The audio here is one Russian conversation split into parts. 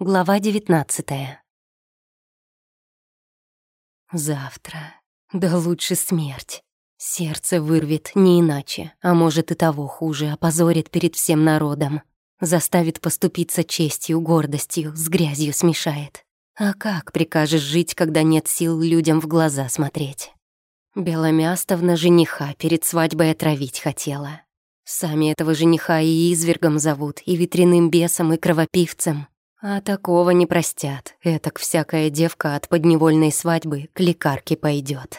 Глава девятнадцатая. Завтра. Да лучше смерть. Сердце вырвет не иначе, а может и того хуже, опозорит перед всем народом. Заставит поступиться честью, гордостью, с грязью смешает. А как прикажешь жить, когда нет сил людям в глаза смотреть? Беломястовна жениха перед свадьбой отравить хотела. Сами этого жениха и извергом зовут, и ветряным бесом, и кровопивцем. А такого не простят. Этак всякая девка от подневольной свадьбы к лекарке пойдет.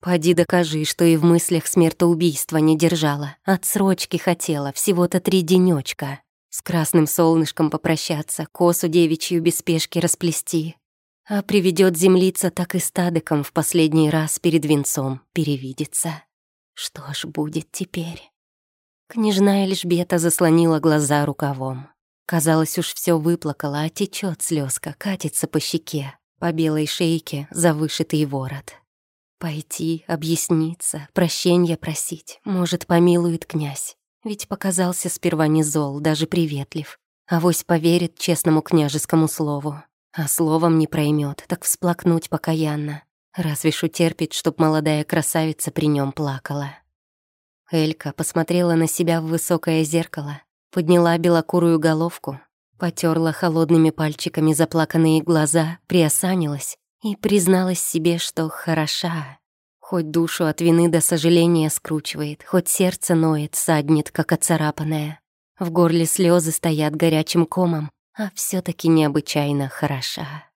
Поди докажи, что и в мыслях смертоубийства не держала. Отсрочки хотела, всего-то три денечка. С красным солнышком попрощаться, косу девичью без спешки расплести. А приведет землица так и стадыком в последний раз перед венцом перевидится. Что ж будет теперь? Княжна Эльжбета заслонила глаза рукавом. Казалось, уж все выплакала, а течет слезка, катится по щеке, по белой шейке за вышитый ворот. Пойти, объясниться, прощения просить, может, помилует князь. Ведь показался сперва не зол, даже приветлив. Авось поверит честному княжескому слову. А словом не проймет, так всплакнуть покаянно. Разве ж утерпит, чтоб молодая красавица при нем плакала. Элька посмотрела на себя в высокое зеркало, подняла белокурую головку, потерла холодными пальчиками заплаканные глаза, приосанилась и призналась себе, что хороша. Хоть душу от вины до сожаления скручивает, хоть сердце ноет, саднет, как оцарапанное. В горле слезы стоят горячим комом, а все таки необычайно хороша.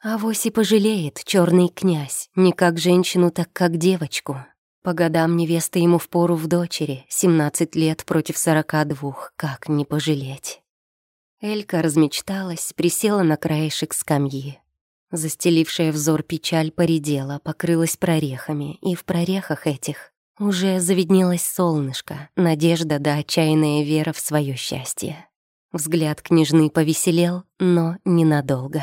А вось и пожалеет черный князь, не как женщину, так как девочку. По годам невеста ему впору в дочери, 17 лет против 42, как не пожалеть. Элька размечталась, присела на краешек скамьи. Застелившая взор печаль поредела, покрылась прорехами, и в прорехах этих уже завиднелось солнышко, надежда да отчаянная вера в свое счастье. Взгляд княжны повеселел, но ненадолго.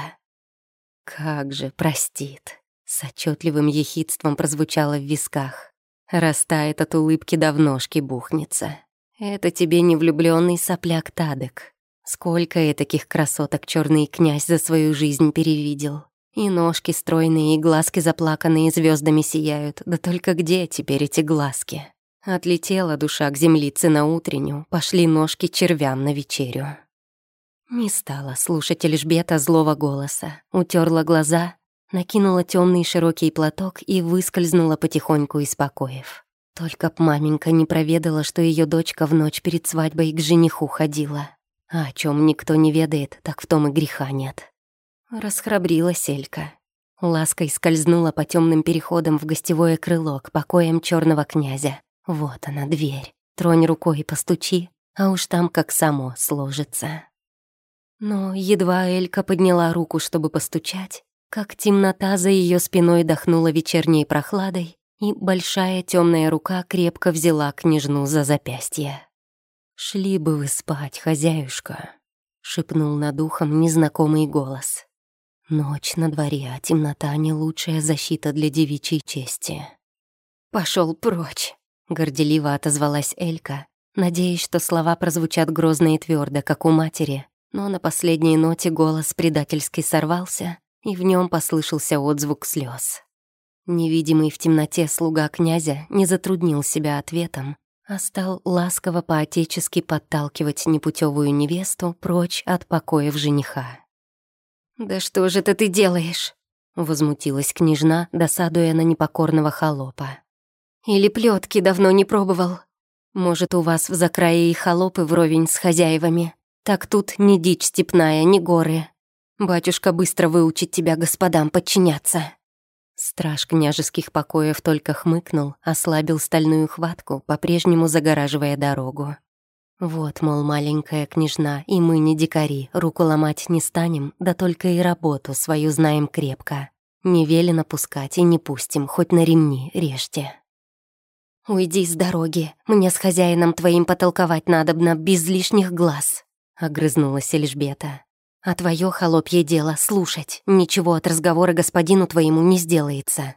«Как же простит!» — с отчетливым ехидством прозвучало в висках. Растает от улыбки до ножки бухнется. Это тебе не влюбленный сопляк Тадек. Сколько я таких красоток черный князь за свою жизнь перевидел. И ножки стройные, и глазки заплаканные звездами сияют. Да только где теперь эти глазки? Отлетела душа к землице на утреннюю, пошли ножки червям на вечерю. Не стала слушать Эльжбета злого голоса, утерла глаза накинула темный широкий платок и выскользнула потихоньку из покоев. Только б маменька не проведала, что ее дочка в ночь перед свадьбой к жениху ходила. А о чем никто не ведает, так в том и греха нет. Расхрабрилась Элька. Лаской скользнула по темным переходам в гостевое крыло к покоям черного князя. Вот она, дверь. Тронь рукой и постучи, а уж там как само сложится. Но едва Элька подняла руку, чтобы постучать, как темнота за ее спиной дохнула вечерней прохладой, и большая темная рука крепко взяла княжну за запястье. «Шли бы вы спать, хозяюшка», — шепнул над ухом незнакомый голос. «Ночь на дворе, а темнота — не лучшая защита для девичьей чести». Пошел прочь», — горделиво отозвалась Элька, надеясь, что слова прозвучат грозно и твердо, как у матери, но на последней ноте голос предательски сорвался, и в нем послышался отзвук слез. Невидимый в темноте слуга князя не затруднил себя ответом, а стал ласково по-отечески подталкивать непутевую невесту прочь от покоев жениха. «Да что же это ты делаешь?» — возмутилась княжна, досадуя на непокорного холопа. «Или плетки давно не пробовал? Может, у вас в закрае и холопы вровень с хозяевами? Так тут ни дичь степная, ни горы, Батюшка быстро выучит тебя господам подчиняться». Страж княжеских покоев только хмыкнул, ослабил стальную хватку, по-прежнему загораживая дорогу. «Вот, мол, маленькая княжна, и мы не дикари, руку ломать не станем, да только и работу свою знаем крепко. Не велено пускать и не пустим, хоть на ремни режьте». «Уйди с дороги, мне с хозяином твоим потолковать надобно, без лишних глаз», — огрызнулась Эльжбета. А твое холопье дело — слушать. Ничего от разговора господину твоему не сделается».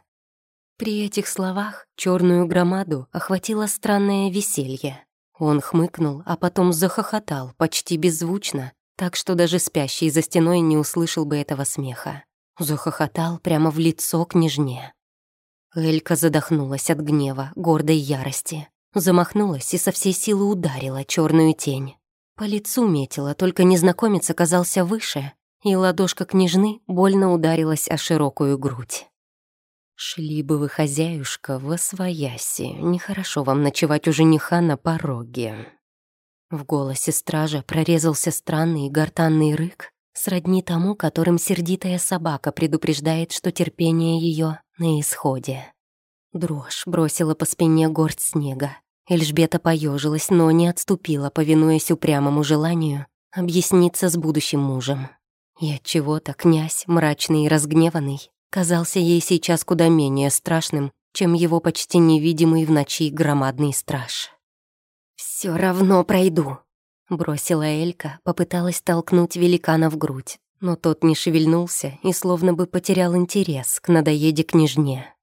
При этих словах черную громаду охватило странное веселье. Он хмыкнул, а потом захохотал, почти беззвучно, так что даже спящий за стеной не услышал бы этого смеха. Захохотал прямо в лицо княжне. Элька задохнулась от гнева, гордой ярости. Замахнулась и со всей силы ударила черную тень. По лицу метила, только незнакомец оказался выше, и ладошка княжны больно ударилась о широкую грудь. «Шли бы вы, хозяюшка, во свояси. Нехорошо вам ночевать у жениха на пороге». В голосе стража прорезался странный гортанный рык, сродни тому, которым сердитая собака предупреждает, что терпение ее на исходе. Дрожь бросила по спине горсть снега. Эльжбета поежилась, но не отступила, повинуясь упрямому желанию объясниться с будущим мужем. И от чего то князь, мрачный и разгневанный, казался ей сейчас куда менее страшным, чем его почти невидимый в ночи громадный страж. Все равно пройду», — бросила Элька, попыталась толкнуть великана в грудь, но тот не шевельнулся и словно бы потерял интерес к надоеде княжне.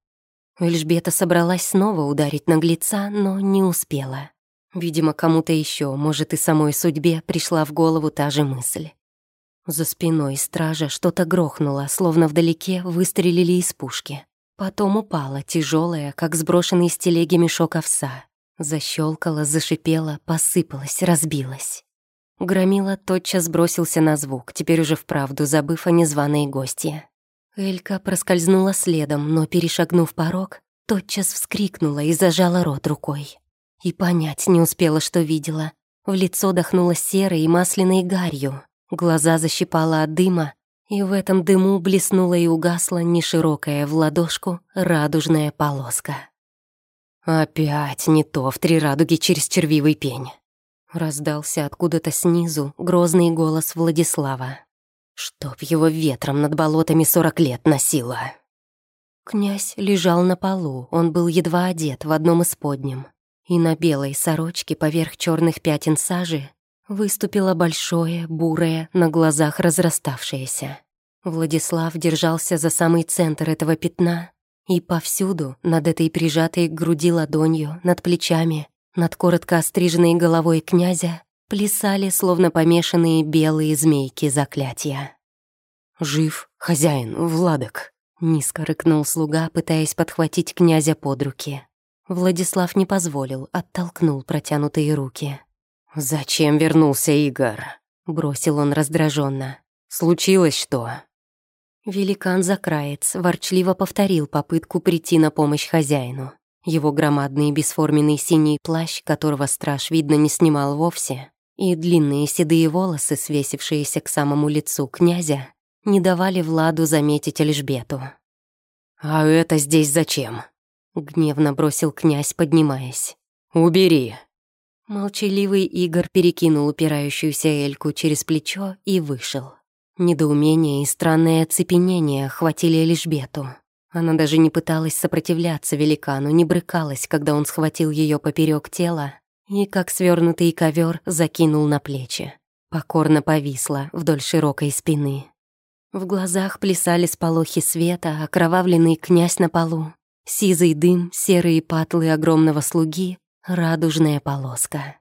Эльжбета собралась снова ударить наглеца, но не успела. Видимо, кому-то еще, может, и самой судьбе пришла в голову та же мысль. За спиной стража что-то грохнуло, словно вдалеке выстрелили из пушки. Потом упала, тяжелая, как сброшенный с телеги мешок овса. Защелкала, зашипела, посыпалась, разбилась. Громила тотчас бросился на звук, теперь уже вправду забыв о незваной гостье. Элька проскользнула следом, но, перешагнув порог, тотчас вскрикнула и зажала рот рукой. И понять не успела, что видела. В лицо дохнуло серой и масляной гарью. Глаза защипала от дыма, и в этом дыму блеснула и угасла неширокая в ладошку радужная полоска. «Опять не то в три радуги через червивый пень!» Раздался откуда-то снизу грозный голос Владислава. «Чтоб его ветром над болотами сорок лет носило!» Князь лежал на полу, он был едва одет в одном из подням. И на белой сорочке поверх черных пятен сажи Выступило большое, бурое, на глазах разраставшееся. Владислав держался за самый центр этого пятна, и повсюду, над этой прижатой к груди ладонью, над плечами, над коротко остриженной головой князя, плясали, словно помешанные белые змейки заклятия. «Жив, хозяин, Владок!» — низко рыкнул слуга, пытаясь подхватить князя под руки. Владислав не позволил, оттолкнул протянутые руки. «Зачем вернулся Игорь?» — бросил он раздраженно. «Случилось что?» Великан-закраец ворчливо повторил попытку прийти на помощь хозяину. Его громадный бесформенный синий плащ, которого страж, видно, не снимал вовсе, и длинные седые волосы, свесившиеся к самому лицу князя, не давали Владу заметить Эльжбету. «А это здесь зачем?» — гневно бросил князь, поднимаясь. «Убери!» Молчаливый Игорь перекинул упирающуюся Эльку через плечо и вышел. Недоумение и странное оцепенение охватили Эльжбету. Она даже не пыталась сопротивляться великану, не брыкалась, когда он схватил ее поперек тела и, как свернутый ковер, закинул на плечи. Покорно повисла вдоль широкой спины. В глазах плясали сполохи света, окровавленный князь на полу, сизый дым, серые патлы огромного слуги Радужная полоска.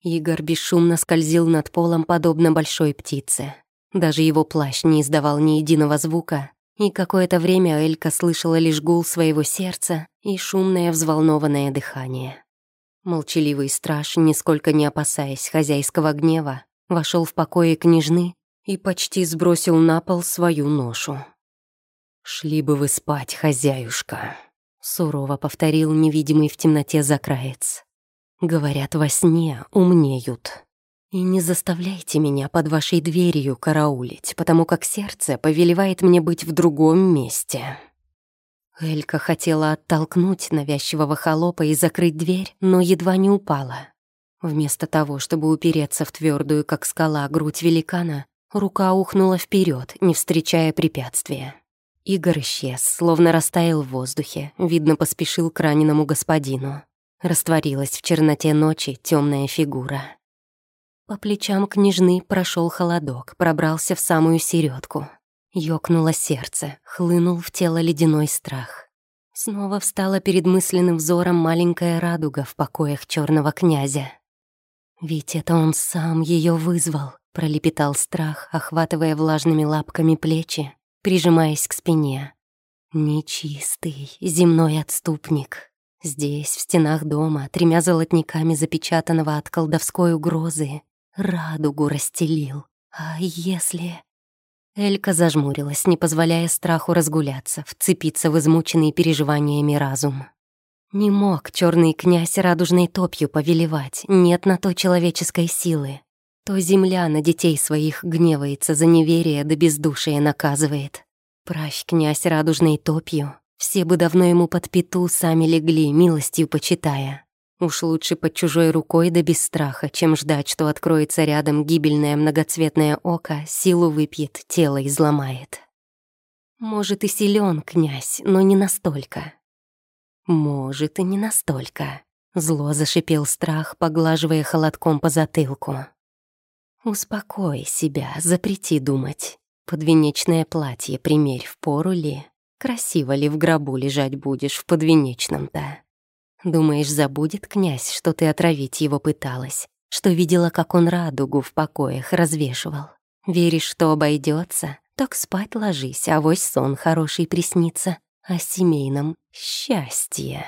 Игорь бесшумно скользил над полом, подобно большой птице. Даже его плащ не издавал ни единого звука, и какое-то время Элька слышала лишь гул своего сердца и шумное взволнованное дыхание. Молчаливый страж, нисколько не опасаясь хозяйского гнева, вошел в покои княжны и почти сбросил на пол свою ношу. «Шли бы вы спать, хозяюшка», Сурово повторил невидимый в темноте закраец. Говорят, во сне умнеют. И не заставляйте меня под вашей дверью караулить, потому как сердце повелевает мне быть в другом месте. Элька хотела оттолкнуть навязчивого холопа и закрыть дверь, но едва не упала. Вместо того, чтобы упереться в твердую, как скала, грудь великана, рука ухнула вперед, не встречая препятствия. Игорь исчез, словно растаял в воздухе, видно, поспешил к раненому господину. Растворилась в черноте ночи темная фигура. По плечам княжны прошел холодок, пробрался в самую середку. Ёкнуло сердце, хлынул в тело ледяной страх. Снова встала перед мысленным взором маленькая радуга в покоях черного князя. Ведь это он сам ее вызвал, пролепетал страх, охватывая влажными лапками плечи, прижимаясь к спине. Нечистый земной отступник. Здесь, в стенах дома, тремя золотниками запечатанного от колдовской угрозы, радугу расстелил. А если... Элька зажмурилась, не позволяя страху разгуляться, вцепиться в измученный переживаниями разум. Не мог черный князь радужной топью повелевать, нет на то человеческой силы. То земля на детей своих гневается за неверие да бездушие наказывает. Пращ князь радужной топью, все бы давно ему под пету сами легли, милостью почитая. Уж лучше под чужой рукой да без страха, чем ждать, что откроется рядом гибельное многоцветное око, силу выпьет, тело изломает. Может, и силен князь, но не настолько. «Может, и не настолько», — зло зашипел страх, поглаживая холодком по затылку. «Успокой себя, запрети думать. Подвенечное платье примерь в пору ли? Красиво ли в гробу лежать будешь в подвенечном-то? Думаешь, забудет князь, что ты отравить его пыталась, что видела, как он радугу в покоях развешивал? Веришь, что обойдется? Так спать ложись, а вось сон хороший приснится о семейном счастье.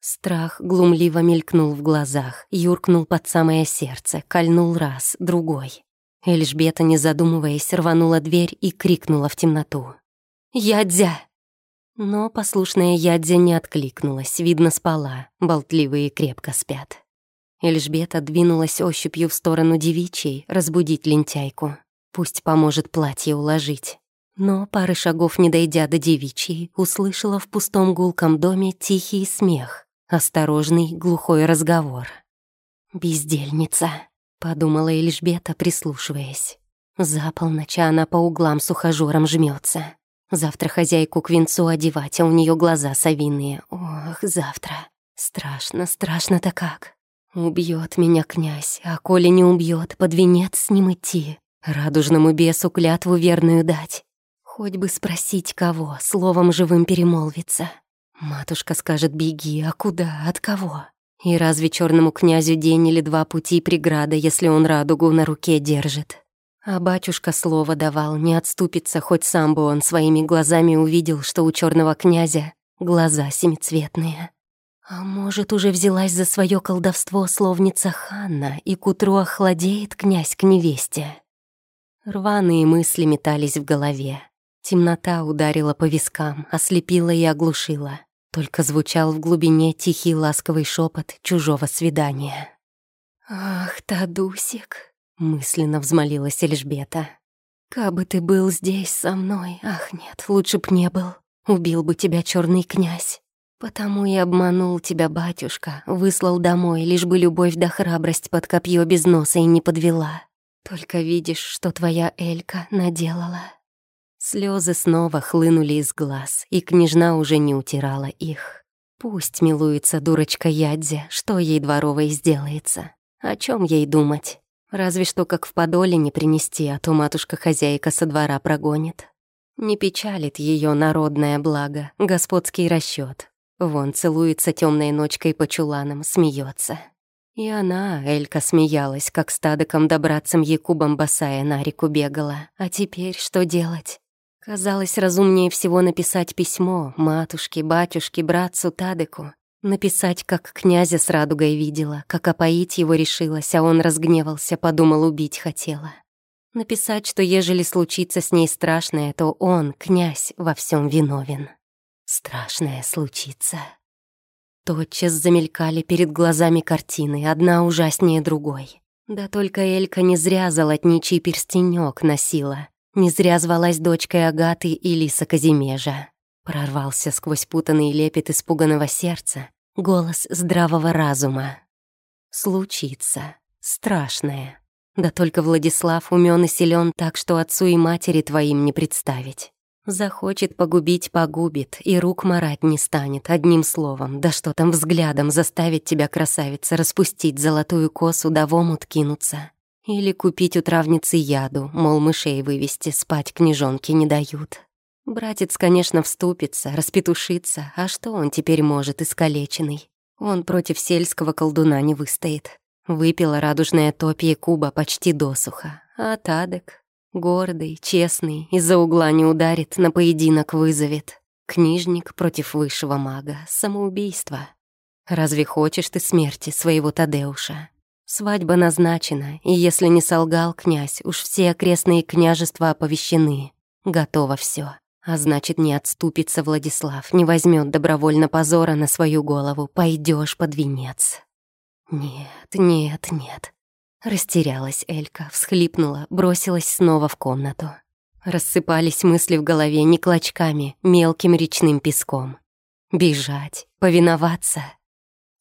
Страх глумливо мелькнул в глазах, юркнул под самое сердце, кольнул раз, другой. Эльжбета, не задумываясь, рванула дверь и крикнула в темноту. «Ядзя!» Но послушная Ядзя не откликнулась, видно, спала, болтливые крепко спят. Эльжбета двинулась ощупью в сторону девичьей, разбудить лентяйку. Пусть поможет платье уложить. Но пары шагов не дойдя до девичьей, услышала в пустом гулком доме тихий смех, осторожный глухой разговор. «Бездельница», — подумала Эльжбета, прислушиваясь. За полночь она по углам с ухажёром жмется. Завтра хозяйку к венцу одевать, а у нее глаза совиные. Ох, завтра. Страшно, страшно-то как. Убьет меня князь, а коли не убьет, под венец с ним идти. Радужному бесу клятву верную дать. Хоть бы спросить кого, словом живым перемолвиться. Матушка скажет «беги», а куда, от кого? И разве черному князю день или два пути преграда, если он радугу на руке держит? А батюшка слово давал, не отступится, хоть сам бы он своими глазами увидел, что у черного князя глаза семицветные. А может, уже взялась за свое колдовство словница Ханна, и к утру охладеет князь к невесте? Рваные мысли метались в голове. Темнота ударила по вискам, ослепила и оглушила. Только звучал в глубине тихий ласковый шепот чужого свидания. «Ах, Тадусик!» — мысленно взмолилась Эльжбета. «Кабы ты был здесь со мной, ах нет, лучше б не был. Убил бы тебя черный князь. Потому и обманул тебя батюшка, выслал домой, лишь бы любовь да храбрость под копье без носа и не подвела. Только видишь, что твоя Элька наделала». Слезы снова хлынули из глаз, и княжна уже не утирала их. Пусть милуется дурочка Ядзе, что ей дворовой сделается. О чем ей думать? Разве что как в подоле не принести, а то матушка-хозяйка со двора прогонит. Не печалит ее народное благо, господский расчет. Вон целуется темной ночкой по чуланам, смеется. И она, Элька, смеялась, как стадоком добраться Якубом босая на реку бегала. А теперь что делать? Казалось, разумнее всего написать письмо матушке, батюшке, братцу Тадыку. Написать, как князя с радугой видела, как опоить его решилась, а он разгневался, подумал, убить хотела. Написать, что ежели случится с ней страшное, то он, князь, во всем виновен. Страшное случится. Тотчас замелькали перед глазами картины, одна ужаснее другой. Да только Элька не зря золотничий перстенек носила. Не зря звалась дочкой Агаты и Лиса Казимежа. Прорвался сквозь путанный лепет испуганного сердца голос здравого разума. Случится. Страшное. Да только Владислав умен и силен так, что отцу и матери твоим не представить. Захочет погубить — погубит, и рук марать не станет, одним словом, да что там взглядом заставить тебя, красавица, распустить золотую косу да в омут кинуться. Или купить у травницы яду, мол, мышей вывести, спать княжонки не дают. Братец, конечно, вступится, распетушится, а что он теперь может, искалеченный? Он против сельского колдуна не выстоит. Выпила радужное топье куба почти досуха, А Тадек, гордый, честный, из-за угла не ударит, на поединок вызовет. Книжник против высшего мага, самоубийство. Разве хочешь ты смерти своего Тадеуша? Свадьба назначена, и если не солгал князь, уж все окрестные княжества оповещены. Готово все. А значит, не отступится Владислав, не возьмет добровольно позора на свою голову. Пойдешь под венец. Нет, нет, нет. Растерялась Элька, всхлипнула, бросилась снова в комнату. Рассыпались мысли в голове не клочками, мелким речным песком. Бежать, повиноваться —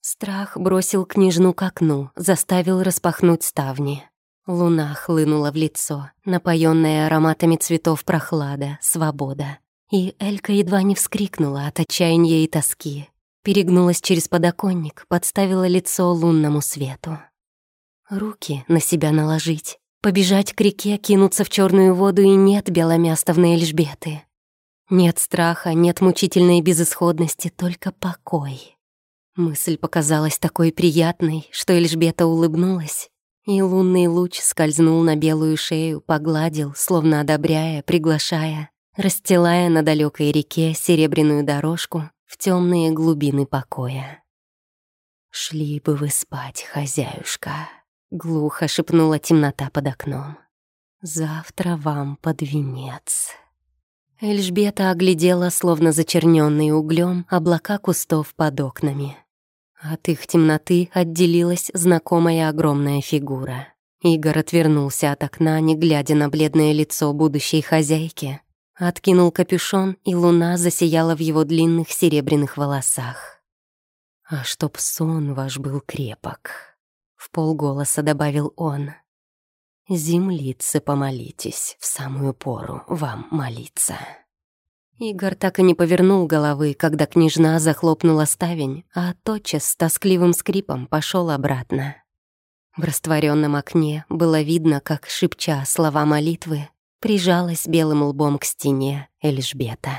Страх бросил княжну к окну, заставил распахнуть ставни. Луна хлынула в лицо, напоенная ароматами цветов прохлада, свобода. И Элька едва не вскрикнула от отчаяния и тоски. Перегнулась через подоконник, подставила лицо лунному свету. Руки на себя наложить, побежать к реке, кинуться в черную воду, и нет беломястовной Эльжбеты. Нет страха, нет мучительной безысходности, только покой. Мысль показалась такой приятной, что Эльжбета улыбнулась, и лунный луч скользнул на белую шею, погладил, словно одобряя, приглашая, расстилая на далекой реке серебряную дорожку в темные глубины покоя. «Шли бы вы спать, хозяюшка», — глухо шепнула темнота под окном. «Завтра вам под венец». Эльжбета оглядела, словно зачерненный углем, облака кустов под окнами. От их темноты отделилась знакомая огромная фигура. Игорь отвернулся от окна, не глядя на бледное лицо будущей хозяйки. Откинул капюшон, и луна засияла в его длинных серебряных волосах. «А чтоб сон ваш был крепок», — в полголоса добавил он. «Землицы помолитесь, в самую пору вам молиться». Игорь так и не повернул головы, когда княжна захлопнула ставень, а тотчас с тоскливым скрипом пошел обратно. В растворенном окне было видно, как, шепча слова молитвы, прижалась белым лбом к стене Эльжбета.